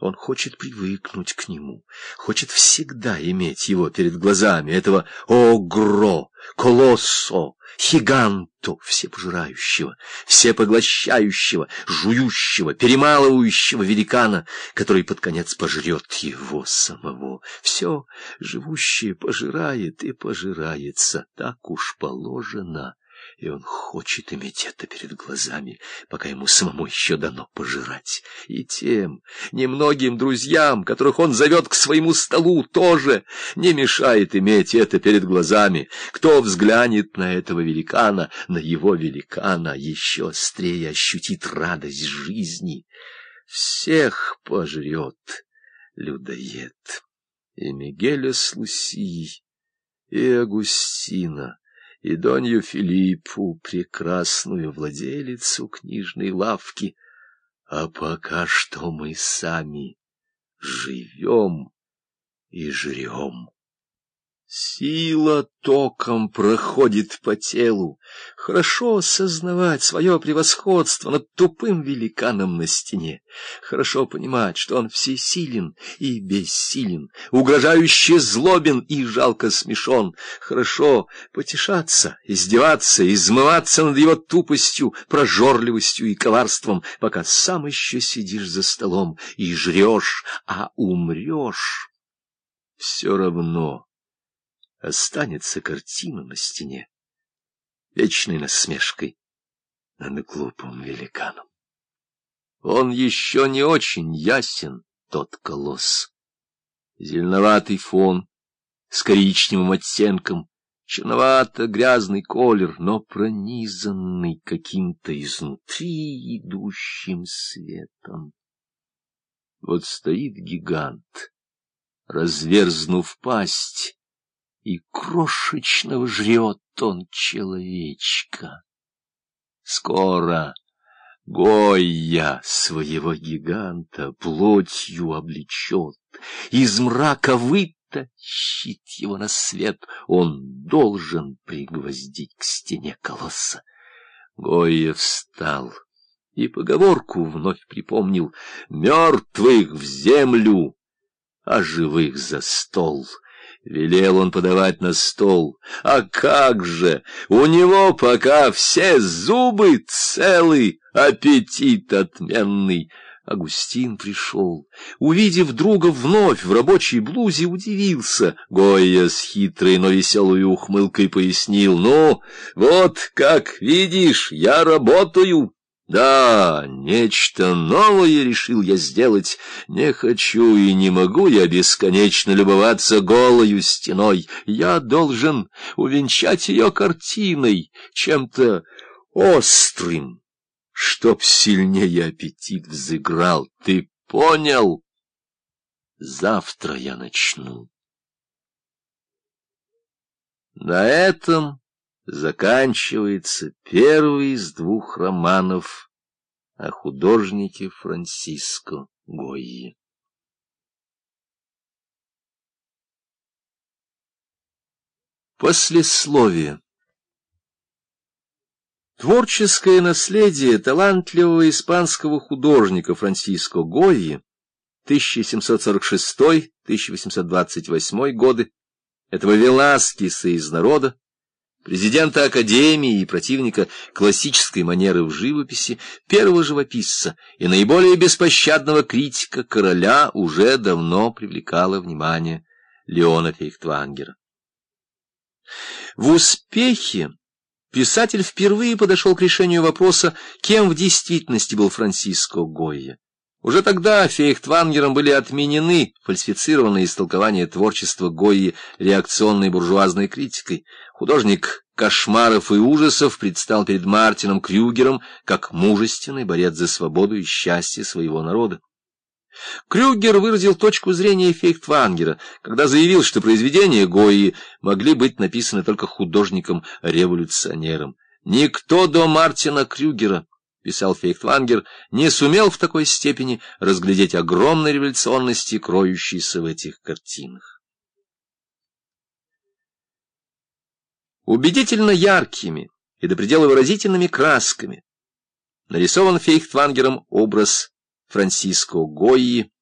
Он хочет привыкнуть к нему, хочет всегда иметь его перед глазами, этого огро, колоссо, хиганто, всепожирающего, всепоглощающего, жующего, перемалывающего великана, который под конец пожрет его самого. Все живущее пожирает и пожирается, так уж положено и он хочет иметь это перед глазами, пока ему самому еще дано пожирать. И тем немногим друзьям, которых он зовет к своему столу, тоже не мешает иметь это перед глазами. Кто взглянет на этого великана, на его великана, еще острее ощутит радость жизни. Всех пожрет людоед. И Мигеля с Лусией, и Агустина, и Донью Филиппу, прекрасную владелицу книжной лавки. А пока что мы сами живем и жрем. Сила током проходит по телу. Хорошо осознавать свое превосходство над тупым великаном на стене. Хорошо понимать, что он всесилен и бессилен, угрожающе злобен и жалко смешон. Хорошо потешаться, издеваться, измываться над его тупостью, прожорливостью и коварством, пока сам еще сидишь за столом и жрешь, а умрешь. Все равно останется картина на стене, вечной насмешкой над глупым великаном. Он еще не очень ясен, тот колосс. Зеленоватый фон с коричневым оттенком, черновато-грязный колер, но пронизанный каким-то изнутри идущим светом. Вот стоит гигант, разверзнув пасть, и крошечного жрет он человечка. Скоро Гойя своего гиганта плотью облечет, из мрака вытащит его на свет, он должен пригвоздить к стене колосса. Гойя встал и поговорку вновь припомнил «Мертвых в землю, а живых за стол». Велел он подавать на стол. А как же! У него пока все зубы целы, аппетит отменный. Агустин пришел. Увидев друга вновь в рабочей блузе, удивился. Гойя с хитрой, но веселой ухмылкой пояснил. «Ну, вот, как видишь, я работаю». Да, нечто новое решил я сделать. Не хочу и не могу я бесконечно любоваться голою стеной. Я должен увенчать ее картиной, чем-то острым, чтоб сильнее аппетит взыграл. Ты понял? Завтра я начну. На этом заканчивается первый из двух романов о художнике Франциско Гойи. Послесловие Творческое наследие талантливого испанского художника Франциско Гойи 1746-1828 годы, этого Веласкеса из народа, президента Академии и противника классической манеры в живописи, первого живописца и наиболее беспощадного критика короля уже давно привлекало внимание Леона Фейхтвангера. В успехе писатель впервые подошел к решению вопроса, кем в действительности был Франциско Гойя. Уже тогда Фейхтвангером были отменены фальсифицированные истолкования творчества Гойи реакционной буржуазной критикой. Художник кошмаров и ужасов предстал перед Мартином Крюгером как мужественный борец за свободу и счастье своего народа. Крюгер выразил точку зрения Фейхтвангера, когда заявил, что произведения Гойи могли быть написаны только художником-революционером. Никто до Мартина Крюгера — писал Фейхтвангер, — не сумел в такой степени разглядеть огромной революционности, кроющейся в этих картинах. Убедительно яркими и до предела выразительными красками. Нарисован Фейхтвангером образ Франциско Гойи,